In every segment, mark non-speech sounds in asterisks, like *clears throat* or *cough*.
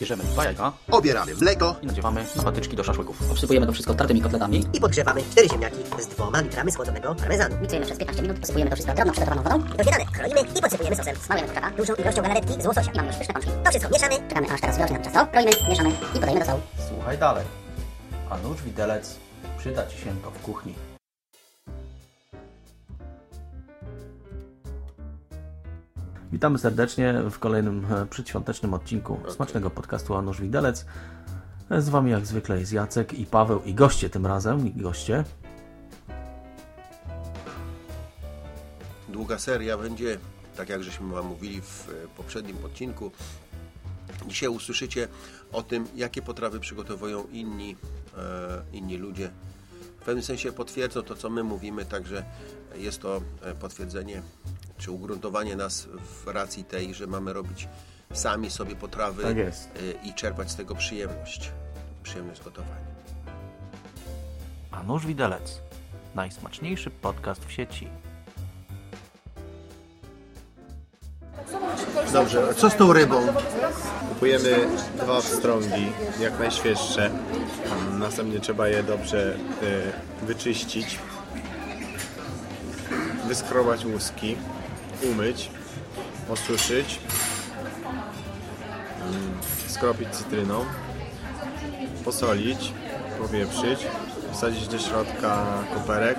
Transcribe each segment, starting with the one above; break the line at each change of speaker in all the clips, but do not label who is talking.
Bierzemy dwa jajka
Obieramy mleko.
i nadziewamy na patyczki do szaszłyków.
Obsypujemy to wszystko tartymi kotletami.
I podgrzewamy cztery ziemniaki z dwoma litrami schłodzonego parmezanu.
Miksujemy przez 15 minut, posypujemy to wszystko drobną przygotowaną wodą.
Do śniadania kroimy i podsypujemy sosem.
Smarujemy kurczaka.
Dużą ilością galaretki z łososia.
I mamy już pyszne pączki.
To wszystko mieszamy.
Czekamy aż teraz wyrośnie nam ciasto. Kroimy, mieszamy i podajemy do sołu.
Słuchaj dalej. A nóż widelec przyda Ci się to w kuchni. Witamy serdecznie w kolejnym e, przedświątecznym odcinku smacznego podcastu A Nóż Widelec. E, Z Wami jak zwykle jest Jacek i Paweł i goście tym razem, i goście.
Długa seria będzie, tak jak żeśmy Wam mówili w e, poprzednim odcinku. Dzisiaj usłyszycie o tym, jakie potrawy przygotowują inni, inni ludzie. W pewnym sensie potwierdzą to, co my mówimy, także jest to potwierdzenie czy ugruntowanie nas w racji tej, że mamy robić sami sobie potrawy
Tak jest.
e, i czerpać z tego przyjemność. Przyjemność gotowania.
A Nóż Widelec. Najsmaczniejszy podcast w sieci.
Dobrze, a co z tą rybą?
Kupujemy dwa pstrągi, jak najświeższe. Następnie trzeba je dobrze y, wyczyścić, wyskrobać łuski, umyć, osuszyć, mm, skropić cytryną, posolić, powieprzyć, wsadzić do środka koperek,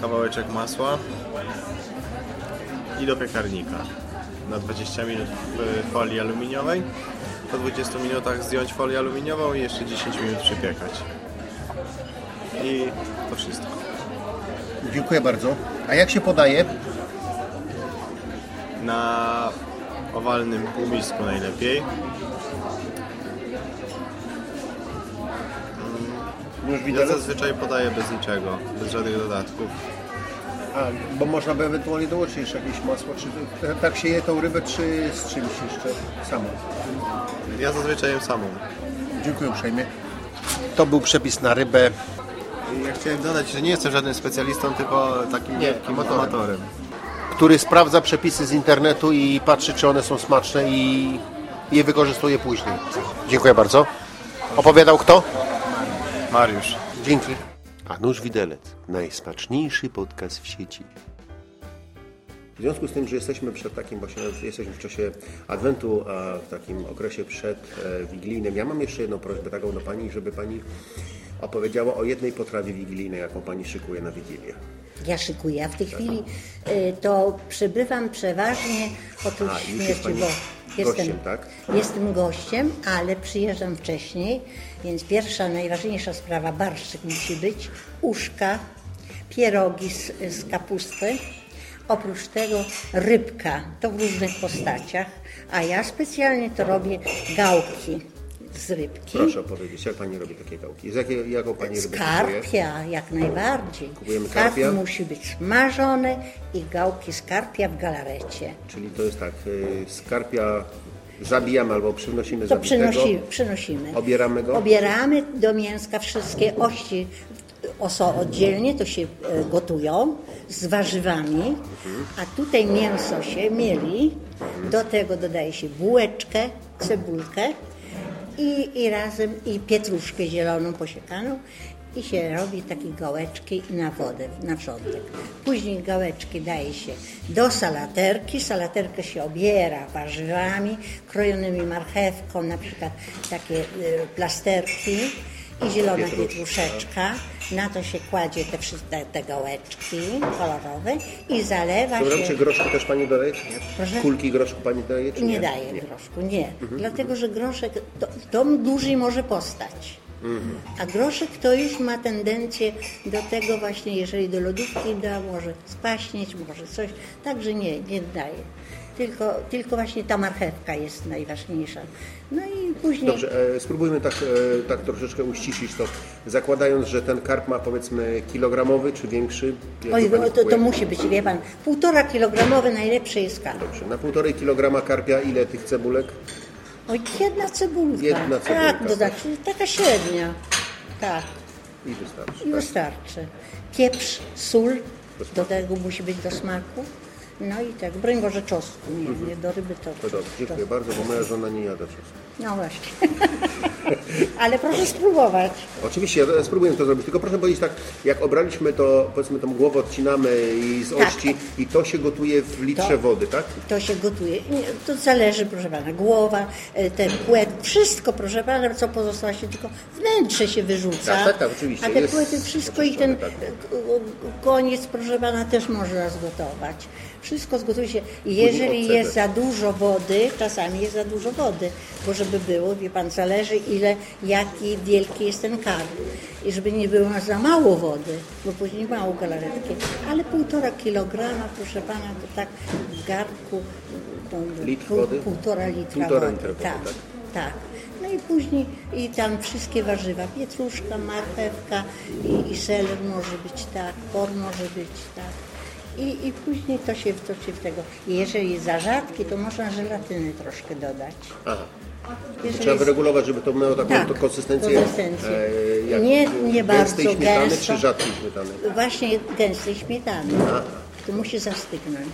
kawałeczek masła i do piekarnika na 20 minut w folii aluminiowej. Po 20 minutach zdjąć folię aluminiową i jeszcze 10 minut przypiekać. I to wszystko.
Dziękuję bardzo. A jak się podaje?
Na owalnym półmisku najlepiej.
Już
Ja
widać.
zazwyczaj podaję bez niczego, bez żadnych dodatków.
A, bo można by ewentualnie dołożyć jeszcze jakieś masło, czy tak się je tą rybę, czy z czymś jeszcze samo?
Ja zazwyczaj jem samą.
Dziękuję uprzejmie. To był przepis na rybę.
Ja chciałem dodać, że nie jestem żadnym specjalistą, tylko takim
Nie,
wielkim
amatorem.
amatorem.
który sprawdza przepisy z internetu i patrzy, czy one są smaczne i je wykorzystuje później. Dziękuję bardzo. Opowiadał kto?
Mariusz.
Dzięki. A nóż widelec. Najsmaczniejszy podcast w sieci. W związku z tym, że jesteśmy przed takim właśnie, jesteśmy w czasie Adwentu, a w takim okresie przed e, wigilijnym, ja mam jeszcze jedną prośbę taką do Pani, żeby Pani opowiedziała o jednej potrawie wigilijnej, jaką Pani szykuje na Wigilię.
Ja szykuję, a w tej chwili y, to przebywam przeważnie oprócz
A,
śmierci, bo jestem,
gościem, tak?
jestem gościem, ale przyjeżdżam wcześniej, więc pierwsza, najważniejsza sprawa, barszczyk musi być, uszka, pierogi z, z kapusty, oprócz tego rybka, to w różnych postaciach, a ja specjalnie to robię gałki z rybki.
Proszę opowiedzieć, jak Pani robi takie gałki? Z jakiej, jaką Pani kupuje?
Skarpia, jak najbardziej.
Kupujemy
Karp
karpia?
musi być smażony i gałki skarpia w galarecie.
Czyli to jest tak, y, skarpia zabijamy albo przynosimy
To
zabitego.
przynosi, przynosimy.
Obieramy go?
Obieramy do mięska wszystkie ości oso oddzielnie, to się e, gotują z warzywami, a tutaj mięso się mieli. Do tego dodaje się bułeczkę, cebulkę i, i razem i pietruszkę zieloną posiekaną. I się robi takie gałeczki na wodę, na wrzątek. Później gałeczki daje się do salaterki, salaterkę się obiera warzywami, krojonymi marchewką, na przykład takie y, plasterki i zielona pietruszeczka. Na to się kładzie te, wszystkie te gałeczki kolorowe i zalewa
Dobra,
się...
czy groszku też Pani dodaje, czy nie?
Proszę?
Kulki groszku Pani daje, czy nie?
Nie daję groszku, nie. Dlatego, że groszek to, to dłużej może postać. A groszek to już ma tendencję do tego właśnie, jeżeli do lodówki da, może spaśnieć, może coś. Także nie, nie daję. Tylko, tylko właśnie ta marchewka jest najważniejsza. No i później...
Dobrze, e, spróbujmy tak, e, tak troszeczkę uściszyć to. Zakładając, że ten karp ma powiedzmy kilogramowy czy większy.
Oj, to, to
kupuje?
musi być, wie pan, półtora kilogramowy najlepszy jest karp.
Dobrze, na półtorej kilograma karpia ile tych cebulek?
Oj, jedna cebulka.
Jedna cebulka.
Tak, dodać, taka średnia. Tak.
I wystarczy.
I
Tak?
wystarczy. Pieprz, sól, do tego musi być do smaku. No i tak, broń Boże czosnku, nie, nie do ryby to...
To dobrze, dziękuję bardzo, bo moja żona nie jada czosnku.
No właśnie. *laughs* Ale proszę spróbować.
Oczywiście, ja spróbuję to zrobić, tylko proszę powiedzieć tak, jak obraliśmy to, powiedzmy tą głowę odcinamy i z
Tak.
ości i to się gotuje w litrze
To-
wody, tak?
To się gotuje. To zależy, proszę pana, głowa, e, ten płet, wszystko, proszę pana, co pozostała się tylko wnętrze się wyrzuca.
Tak, tak, tak, oczywiście.
A te
Jest
płyty, wszystko i ten
tak.
k- koniec, proszę pana, też można zgotować. Wszystko zgotuje się. Jeżeli jest za dużo wody, czasami jest za dużo wody, bo żeby było, wie pan, zależy ile, jaki wielki jest ten karm. I żeby nie było za mało wody, bo później mało galaretki. Ale półtora kilograma, proszę pana, to tak w garnku,
Litr
pół-
wody?
Półtora litra
Półtora
wody.
litra wody,
tak,
tak?
tak. No i później i tam wszystkie warzywa, pietruszka, marchewka i, i seler może być tak, por może być tak. I, I później to się, to się w tego. Jeżeli jest za rzadki, to można żelatyny troszkę dodać.
Aha.
Jeżeli
Trzeba wyregulować, żeby to miało taką
Tak,
konsystencję,
konsystencję.
e,
Nie- nie
gęstej
bardzo
śmietany
gęsto.
czy rzadkiej śmietany.
Właśnie gęstej śmietany. To musi zastygnąć.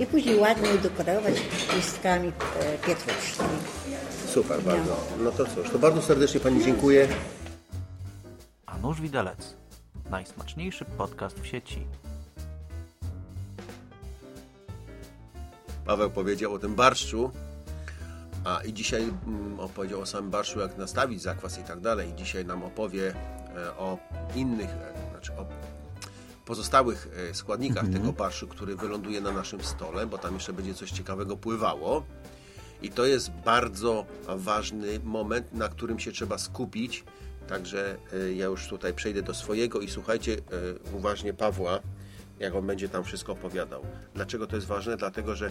I później ładnie udekorować listkami e, pietruszki.
Super, bardzo. No to cóż, to bardzo serdecznie Pani dziękuję.
A nóż widelec. Najsmaczniejszy podcast w sieci.
Paweł powiedział o tym barszczu, a i dzisiaj mm, opowiedział o samym barszczu, jak nastawić zakwas i tak dalej. Dzisiaj nam opowie e, o innych, e, znaczy o pozostałych e, składnikach tego barszu, który wyląduje na naszym stole, bo tam jeszcze będzie coś ciekawego pływało. I to jest bardzo ważny moment, na którym się trzeba skupić. Także ja już tutaj przejdę do swojego i słuchajcie uważnie Pawła, jak on będzie tam wszystko opowiadał. Dlaczego to jest ważne? Dlatego, że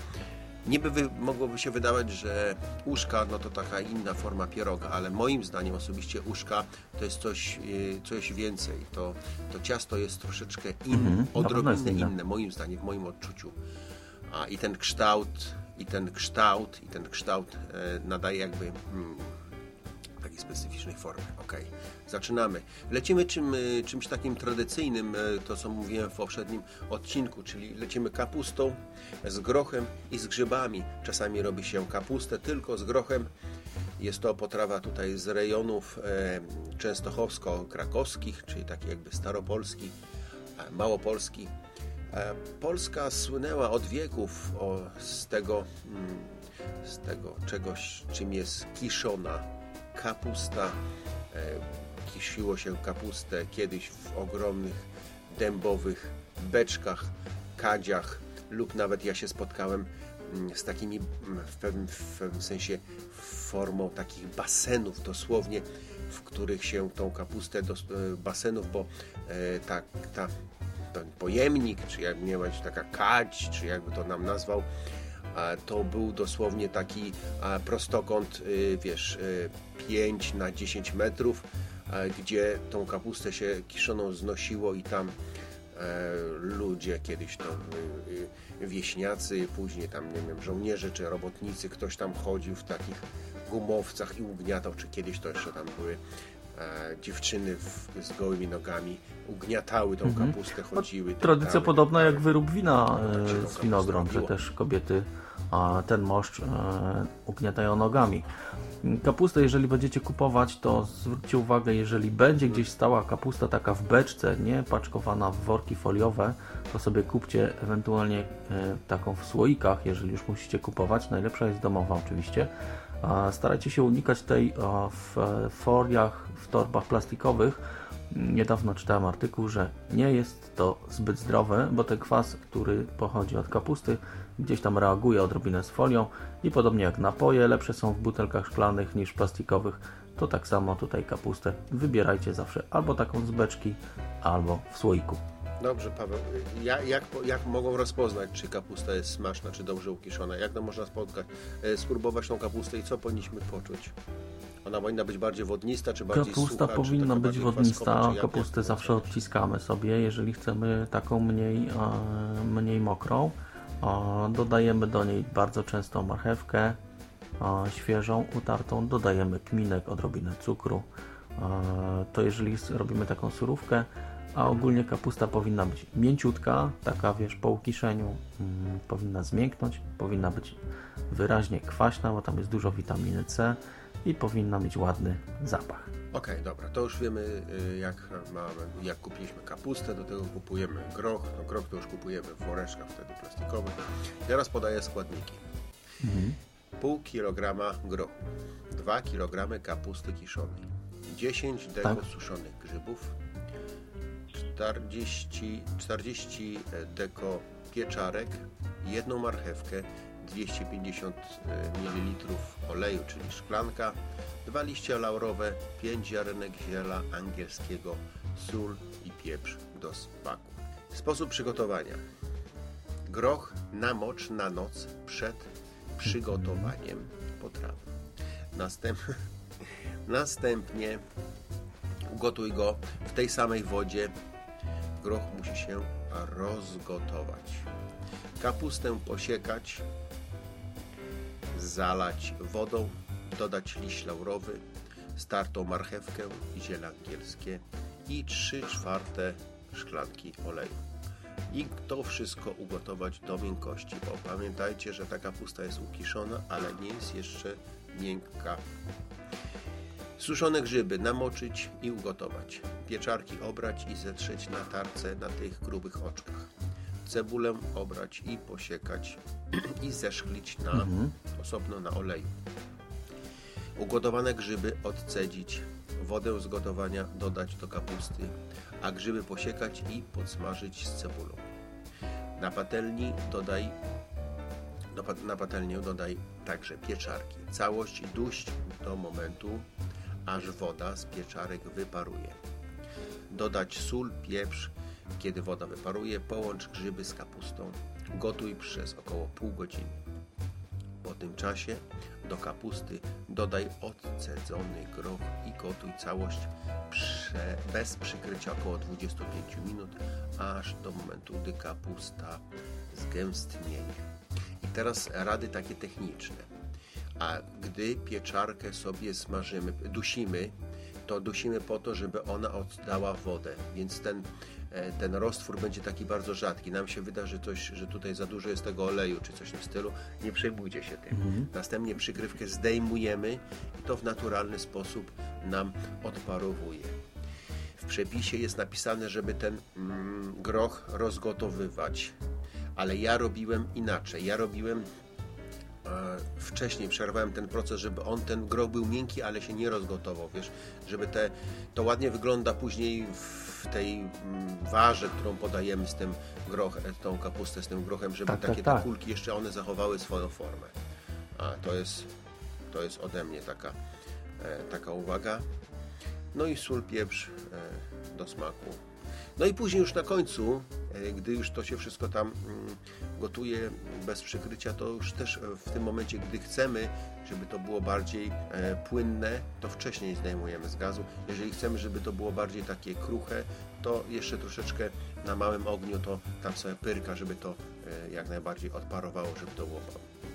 niby wy, mogłoby się wydawać, że uszka no to taka inna forma pieroga, ale moim zdaniem osobiście uszka to jest coś, e, coś więcej. To, to ciasto jest troszeczkę inne,
Mhm,
odrobinę
inne.
inne, moim zdaniem, w moim odczuciu. A i ten kształt, i ten kształt, i ten kształt e, nadaje jakby mm, takiej specyficznej formy. Ok, zaczynamy. Lecimy czym, y, czymś takim tradycyjnym, y, to co mówiłem w poprzednim odcinku, czyli lecimy kapustą z grochem i z grzybami. Czasami robi się kapustę tylko z grochem. Jest to potrawa tutaj z rejonów e, częstochowsko-krakowskich, czyli taki jakby staropolski, e, małopolski. E, Polska słynęła od wieków z tego, mm, z tego czegoś, czym jest kiszona kapusta. E, Kisziło się kapustę kiedyś w ogromnych dębowych beczkach, kadziach lub nawet ja się spotkałem mm, z takimi mm, w pewnym, w pewnym sensie formą takich basenów dosłownie, w których się tą kapustę do e, basenów, bo e, ta, ta ten pojemnik, czy jak miała być taka kadź, czy jakby to nam nazwał, to był dosłownie taki prostokąt, y, wiesz, y, 5 na 10 metrów, gdzie tą kapustę się kiszoną znosiło i tam e, ludzie kiedyś to y, y, wieśniacy, później tam nie wiem, żołnierze czy robotnicy, ktoś tam chodził w takich gumowcach i ugniatał, czy kiedyś to jeszcze tam były e, dziewczyny w, z gołymi nogami, ugniatały tą kapustę, chodziły.
Tradycja
drgały,
podobna jak
drgały.
wyrób wina
Tak
e, z winogron, że też kobiety a, ten moszcz e, ugniatają nogami. Kapustę, jeżeli będziecie kupować, to zwróćcie uwagę, jeżeli będzie gdzieś stała kapusta taka w beczce, nie paczkowana w worki foliowe, to sobie kupcie ewentualnie e, taką w słoikach, jeżeli już musicie kupować. Najlepsza jest domowa oczywiście. Starajcie się unikać tej w e, foliach, w torbach plastikowych. Niedawno czytałem artykuł, że nie jest to zbyt zdrowe, bo ten kwas, który pochodzi od kapusty, gdzieś tam reaguje odrobinę z folią i podobnie jak napoje lepsze są w butelkach szklanych niż plastikowych, to tak samo tutaj kapustę wybierajcie zawsze albo taką z beczki, albo w słoiku.
Dobrze, Paweł. Ja, jak, jak mogą rozpoznać, czy kapusta jest smaczna, czy dobrze ukiszona? Jak to można spotkać? E, Spróbować tą kapustę i co powinniśmy poczuć? Ona powinna być bardziej wodnista, czy bardziej
Kapusta
sucha,
powinna być wodnista,
kwaskowa,
kapustę zawsze odciskamy sobie, jeżeli chcemy taką mniej, e, mniej mokrą. E, Dodajemy do niej bardzo często marchewkę e, świeżą, utartą, dodajemy kminek, odrobinę cukru. To jeżeli robimy taką surówkę, a ogólnie kapusta powinna być mięciutka, taka wiesz, po ukiszeniu, mm, powinna zmięknąć, powinna być wyraźnie kwaśna, bo tam jest dużo witaminy C i powinna mieć ładny zapach.
Okej, dobra, to już wiemy y, jak, mamy, jak kupiliśmy kapustę, do tego kupujemy groch. No, groch to już kupujemy w woreczkach wtedy plastikowych. Teraz podaję składniki. Pół kilograma grochu, 2 kg kapusty kiszonej, 10 deko
Tak.
suszonych grzybów, 40, 40 deko pieczarek, jedną marchewkę, 250 ml oleju, czyli szklanka, dwa liście laurowe, 5 ziarenek ziela angielskiego, sól i pieprz do smaku. Sposób przygotowania. Groch namocz na noc przed przygotowaniem potrawy. Następ... *laughs* Następnie ugotuj go w tej samej wodzie. Groch musi się rozgotować. Kapustę posiekać, zalać wodą, dodać liść laurowy, startą marchewkę i ziele angielskie i 3 czwarte szklanki oleju. I to wszystko ugotować do miękkości, bo pamiętajcie, że ta kapusta jest ukiszona, ale nie jest jeszcze miękka. Suszone grzyby namoczyć i ugotować. Pieczarki obrać i zetrzeć na tarce na tych grubych oczkach. Cebulę obrać i posiekać *clears throat* i zeszklić na osobno na oleju. Ugotowane grzyby odcedzić, wodę z gotowania dodać do kapusty, a grzyby posiekać i podsmażyć z cebulą. Na patelni dodaj na patelnię dodaj także pieczarki. Całość duść do momentu, aż woda z pieczarek wyparuje. Dodać sól, pieprz. Kiedy woda wyparuje, połącz grzyby z kapustą. Gotuj przez około pół godziny. Po tym czasie do kapusty dodaj odcedzony groch i gotuj całość prze, bez przykrycia około 25 minut, aż do momentu, gdy kapusta zgęstnieje. I teraz rady takie techniczne. A gdy pieczarkę sobie smażymy, dusimy, to dusimy po to, żeby ona oddała wodę, więc ten, ten roztwór będzie taki bardzo rzadki. Nam się wyda, że, coś, że tutaj za dużo jest tego oleju, czy coś w tym stylu. Nie przejmujcie się tym. Następnie przykrywkę zdejmujemy i to w naturalny sposób nam odparowuje. W przepisie jest napisane, żeby ten mm, groch rozgotowywać, ale ja robiłem inaczej. Ja robiłem e, wcześniej przerwałem ten proces, żeby on, ten groch był miękki, ale się nie rozgotował, wiesz, żeby te, to ładnie wygląda później w tej mm, warze, którą podajemy z tym grochem, tą kapustę z tym grochem, żeby
Tak, tak,
takie
tak.
te kulki jeszcze one zachowały swoją formę. A to jest, to jest ode mnie taka, e, taka uwaga. No i sól, pieprz e, do smaku. No i później już na końcu, e, gdy już to się wszystko tam mm, gotuje bez przykrycia, to już też e, w tym momencie, gdy chcemy, żeby to było bardziej e, płynne, to wcześniej zdejmujemy z gazu. Jeżeli chcemy, żeby to było bardziej takie kruche, to jeszcze troszeczkę na małym ogniu to tam sobie pyrka, żeby to jak najbardziej odparowało, żeby to było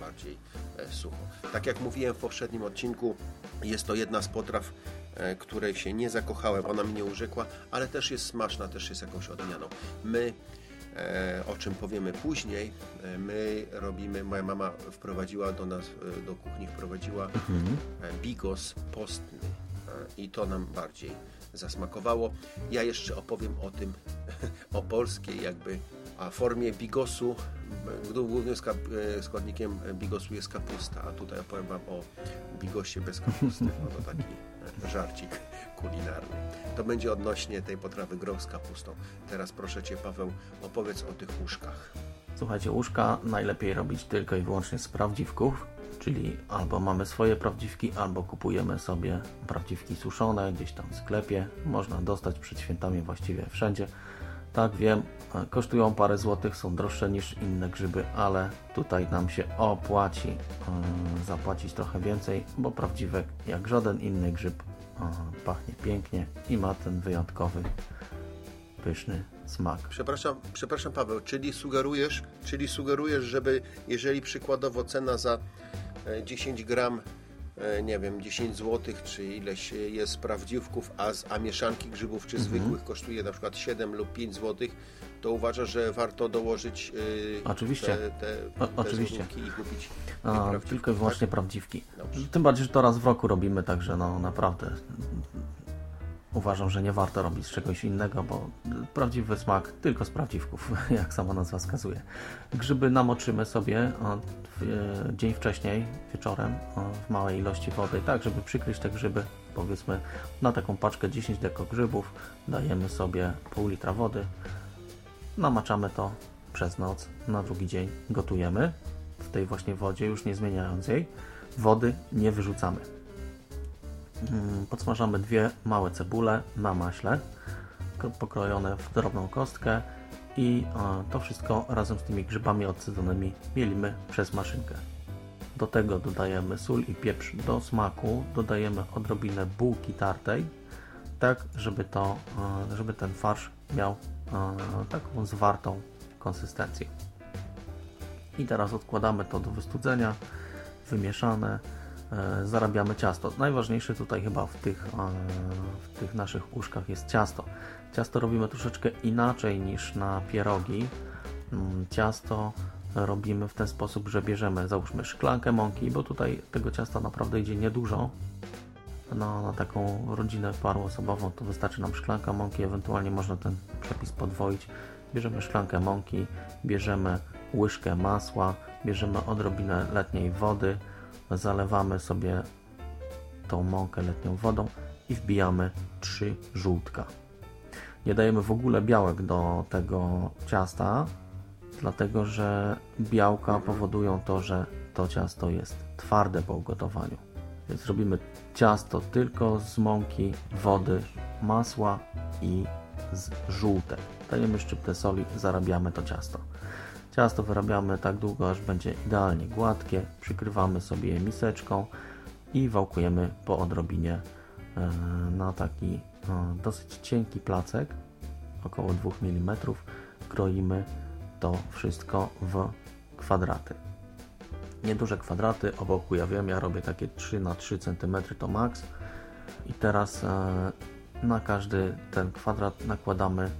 bardziej e, sucho. Tak jak mówiłem w poprzednim odcinku, jest to jedna z potraw, e, której się nie zakochałem, ona mnie urzekła, ale też jest smaczna, też jest jakąś odmianą. My, e, o czym powiemy później, my robimy, moja mama wprowadziła do nas, do kuchni wprowadziła e, bigos postny i to nam bardziej zasmakowało. Ja jeszcze opowiem o tym, *laughs* o polskiej jakby a formie bigosu. Głównym e, składnikiem bigosu jest kapusta, a tutaj opowiem Wam o bigosie bez kapusty. To taki e, żarcik kulinarny. To będzie odnośnie tej potrawy groch z kapustą. Teraz proszę Cię, Paweł, opowiedz o tych łóżkach.
Słuchajcie, łóżka najlepiej robić tylko i wyłącznie z prawdziwków, czyli albo mamy swoje prawdziwki, albo kupujemy sobie prawdziwki suszone gdzieś tam w sklepie. Można dostać przed świętami właściwie wszędzie. Tak wiem, kosztują parę złotych, są droższe niż inne grzyby, ale tutaj nam się opłaci e, zapłacić trochę więcej, bo prawdziwek jak żaden inny grzyb pachnie pięknie i ma ten wyjątkowy, pyszny smak.
Przepraszam, przepraszam Paweł, czyli sugerujesz, czyli sugerujesz, żeby jeżeli przykładowo cena za e, 10 gram e, e, nie wiem, 10 zł, czy ileś jest prawdziwków, a, z- a mieszanki grzybów czy zwykłych kosztuje na przykład 7 lub 5 zł, to uważa, że warto dołożyć e,
Oczywiście.
te, te,
O-
te
oczywiście.
i kupić
A, tylko i wyłącznie
tak?
prawdziwki.
Dobrze.
Tym bardziej, że to raz w roku robimy, także no naprawdę uważam, że nie warto robić czegoś innego, bo prawdziwy smak tylko z prawdziwków, *laughs* jak sama nazwa wskazuje. Grzyby namoczymy sobie e, dzień wcześniej, wieczorem, w małej ilości wody, tak żeby przykryć te grzyby. Powiedzmy na taką paczkę 10 deko grzybów dajemy sobie pół litra wody, namaczamy to przez noc, na drugi dzień gotujemy w tej właśnie wodzie, już nie zmieniając jej. Wody nie wyrzucamy. Mm, Podsmażamy dwie małe cebule na maśle, pokrojone w drobną kostkę i e, to wszystko razem z tymi grzybami odsydzonymi mielimy przez maszynkę. Do tego dodajemy sól i pieprz do smaku, dodajemy odrobinę bułki tartej, tak żeby, to, e, żeby ten farsz miał e, taką zwartą konsystencję. I teraz odkładamy to do wystudzenia, wymieszane, zarabiamy ciasto. Najważniejsze tutaj chyba w tych, e, w tych naszych uszkach jest ciasto. Ciasto robimy troszeczkę inaczej niż na pierogi. Mm, Ciasto robimy w ten sposób, że bierzemy załóżmy szklankę mąki, bo tutaj tego ciasta naprawdę idzie niedużo. Na, na taką rodzinę paroosobową to wystarczy nam szklanka mąki, ewentualnie można ten przepis podwoić. Bierzemy szklankę mąki, bierzemy łyżkę masła, bierzemy odrobinę letniej wody, zalewamy sobie tą mąkę letnią wodą i wbijamy trzy żółtka. Nie dajemy w ogóle białek do tego ciasta, dlatego że białka powodują to, że to ciasto jest twarde po ugotowaniu. Więc robimy ciasto tylko z mąki, wody, masła i z żółtek. Dajemy szczyptę soli, zarabiamy to ciasto. Ciasto wyrabiamy tak długo, aż będzie idealnie gładkie. Przykrywamy sobie je miseczką i wałkujemy po odrobinie e, na taki e, dosyć cienki placek, około 2 mm. Kroimy to wszystko w kwadraty. Nieduże kwadraty, obok ja wiem, ja robię takie 3 na 3 cm to maks. I teraz e, na każdy ten kwadrat nakładamy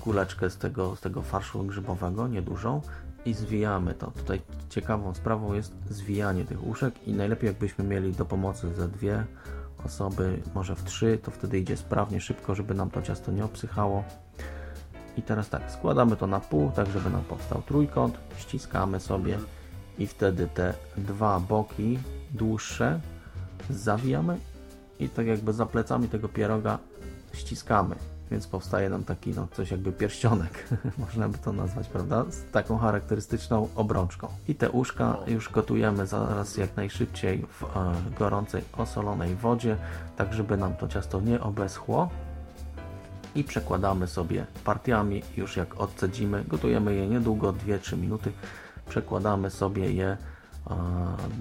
kuleczkę z tego, z tego farszu grzybowego, niedużą i zwijamy to. Tutaj ciekawą sprawą jest zwijanie tych uszek i najlepiej jakbyśmy mieli do pomocy ze dwie osoby, może w trzy, to wtedy idzie sprawnie, szybko, żeby nam to ciasto nie obsychało. I teraz tak, składamy to na pół, tak żeby nam powstał trójkąt, ściskamy sobie i wtedy te dwa boki dłuższe zawijamy i tak jakby za plecami tego pieroga ściskamy, więc powstaje nam taki no, coś jakby pierścionek, *laughs* można by to nazwać, prawda? Z taką charakterystyczną obrączką. I te uszka już gotujemy zaraz jak najszybciej w e, gorącej, osolonej wodzie, tak żeby nam to ciasto nie obeschło i przekładamy sobie partiami, już jak odcedzimy, gotujemy je niedługo, 2-3 minuty, przekładamy sobie je e,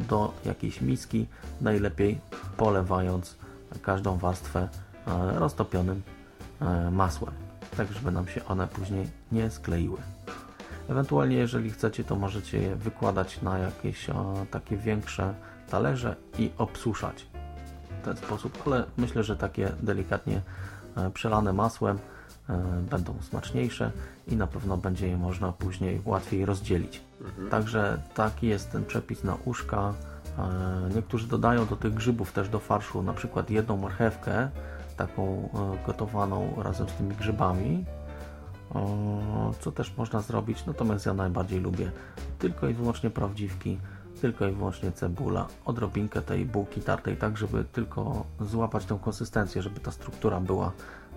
do jakiejś miski, najlepiej polewając każdą warstwę e, roztopionym masłem, tak żeby nam się one później nie skleiły. Ewentualnie jeżeli chcecie, to możecie je wykładać na jakieś e, takie większe talerze i obsuszać w ten sposób, ale myślę, że takie delikatnie e, przelane masłem e, będą smaczniejsze i na pewno będzie je można później łatwiej rozdzielić. Także taki jest ten przepis na uszka. E, Niektórzy dodają do tych grzybów też do farszu na przykład jedną marchewkę, taką e, gotowaną razem z tymi grzybami, o, co też można zrobić, natomiast ja najbardziej lubię tylko i wyłącznie prawdziwki, tylko i wyłącznie cebula, odrobinkę tej bułki tartej, tak żeby tylko złapać tą konsystencję, żeby ta struktura była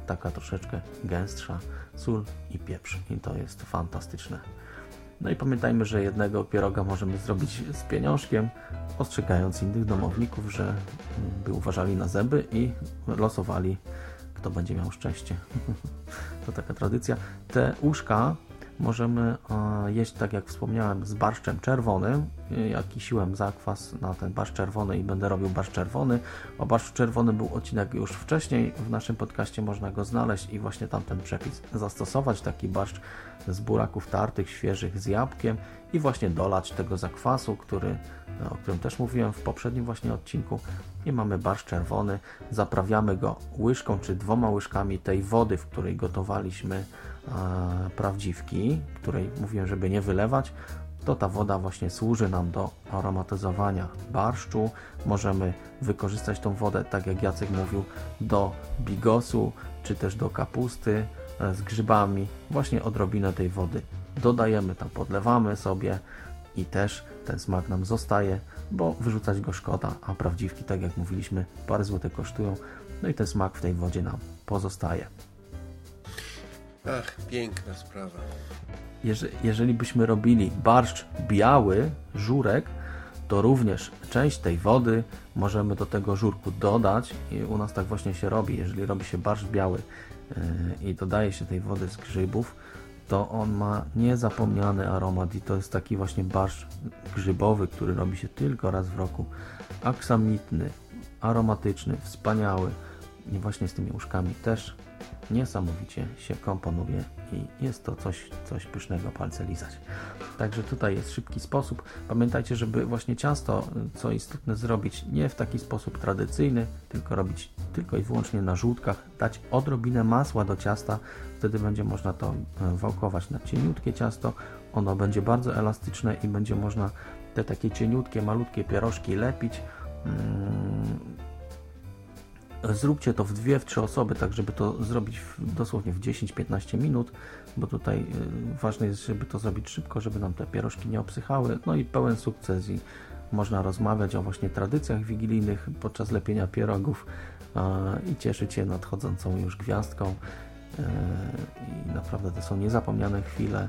taka troszeczkę gęstsza, sól i pieprz. I to jest fantastyczne. No i pamiętajmy, że jednego pieroga możemy zrobić z pieniążkiem, ostrzegając innych domowników, że mm, by uważali na zęby i losowali, kto będzie miał szczęście. *laughs* to taka tradycja. Te uszka możemy e, jeść, tak jak wspomniałem, z barszczem czerwonym. y, jaki siłem zakwas na ten barszcz czerwony i będę robił barszcz czerwony. O barszczu czerwony był odcinek już wcześniej, w naszym podcaście można go znaleźć i właśnie tamten przepis zastosować. Taki barszcz z buraków tartych, świeżych z jabłkiem i właśnie dolać tego zakwasu, który, o którym też mówiłem w poprzednim właśnie odcinku. I mamy barszcz czerwony, zaprawiamy go łyżką czy dwoma łyżkami tej wody, w której gotowaliśmy e, prawdziwki, której mówiłem, żeby nie wylewać, to ta woda właśnie służy nam do aromatyzowania barszczu. Możemy wykorzystać tą wodę, tak jak Jacek mówił, do bigosu, czy też do kapusty e, z grzybami. Właśnie odrobinę tej wody dodajemy tam, podlewamy sobie i też ten smak nam zostaje, bo wyrzucać go szkoda, a prawdziwki, tak jak mówiliśmy, parę złotych kosztują, no i ten smak w tej wodzie nam pozostaje.
Ach, piękna sprawa.
Jeżeli, jeżeli byśmy robili barszcz biały, żurek, to również część tej wody możemy do tego żurku dodać i u nas tak właśnie się robi. Jeżeli robi się barszcz biały yy, i dodaje się tej wody z grzybów, to on ma niezapomniany aromat i to jest taki właśnie barszcz grzybowy, który robi się tylko raz w roku. Aksamitny, aromatyczny, wspaniały i właśnie z tymi uszkami też niesamowicie się komponuje i jest to coś, coś pysznego palce lizać. Także tutaj jest szybki sposób. Pamiętajcie, żeby właśnie ciasto, co istotne, zrobić nie w taki sposób tradycyjny, tylko robić tylko i wyłącznie na żółtkach, dać odrobinę masła do ciasta, wtedy będzie można to e, wałkować na cieniutkie ciasto. Ono będzie bardzo elastyczne i będzie można te takie cieniutkie, malutkie pierożki lepić. Mm, Zróbcie to w dwie, w trzy osoby, tak żeby to zrobić w, dosłownie w 10-15 minut, bo tutaj y, ważne jest, żeby to zrobić szybko, żeby nam te pierożki nie obsychały. No i pełen sukces i można rozmawiać o właśnie tradycjach wigilijnych podczas lepienia pierogów i cieszyć się nadchodzącą już gwiazdką. Y, I naprawdę to są niezapomniane chwile.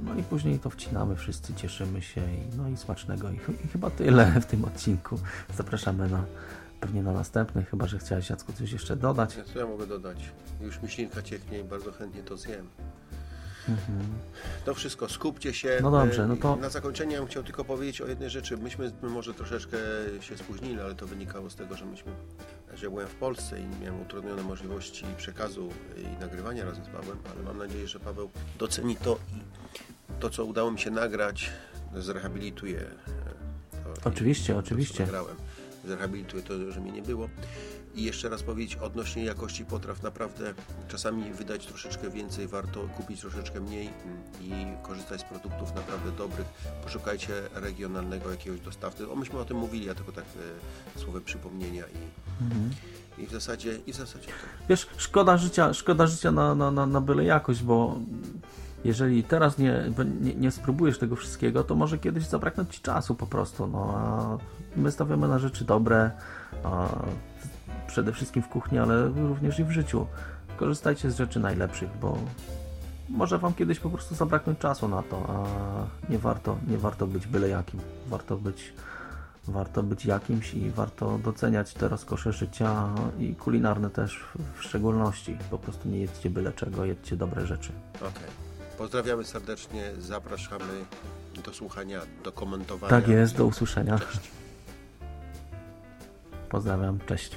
No i później to wcinamy, wszyscy cieszymy się. I, no i smacznego. I, I chyba tyle w tym odcinku. Zapraszamy na pewnie na następny, chyba że chciałeś Jacku coś jeszcze dodać.
Co ja mogę dodać? Już myślinka cieknie i bardzo chętnie to zjem. To wszystko, skupcie się.
No dobrze,
E,
no to-
Na zakończenie ja bym chciał tylko powiedzieć o jednej rzeczy. Myśmy my może troszeczkę się spóźnili, ale to wynikało z tego, że myśmy, że ja byłem w Polsce i miałem utrudnione możliwości przekazu i nagrywania razem z Pawłem, ale mam nadzieję, że Paweł doceni to i to, co udało mi się nagrać, zrehabilituje. e, to,
Oczywiście,
to,
oczywiście.
Co nagrałem. Zrehabilituje to, że mnie nie było. I jeszcze raz powiedzieć odnośnie jakości potraw, naprawdę czasami wydać troszeczkę więcej, warto kupić troszeczkę mniej mm, i korzystać z produktów naprawdę dobrych. Poszukajcie regionalnego jakiegoś dostawcy. O, myśmy o tym mówili, ja tylko tak e, słowem przypomnienia i, i w zasadzie i w zasadzie to.
Wiesz, szkoda życia, szkoda życia na, na, na, na byle jakość, bo jeżeli teraz nie, nie, nie spróbujesz tego wszystkiego, to może kiedyś zabraknąć ci czasu po prostu. No, a my stawiamy na rzeczy dobre, przede wszystkim w kuchni, ale również i w życiu. Korzystajcie z rzeczy najlepszych, bo może wam kiedyś po prostu zabraknąć czasu na to, a nie warto, nie warto być byle jakim. Warto być warto być jakimś i warto doceniać te rozkosze życia i kulinarne też w- szczególności. Po prostu nie jedzcie byle czego, jedzcie dobre rzeczy.
Okej. Pozdrawiamy serdecznie, zapraszamy do słuchania, do komentowania.
Tak jest, do usłyszenia. Pozdrawiam, cześć.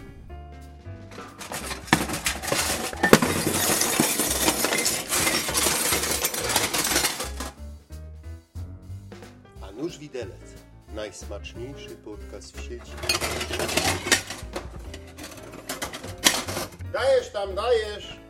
A nóż widelec. Najsmaczniejszy podcast w sieci. Dajesz tam, dajesz.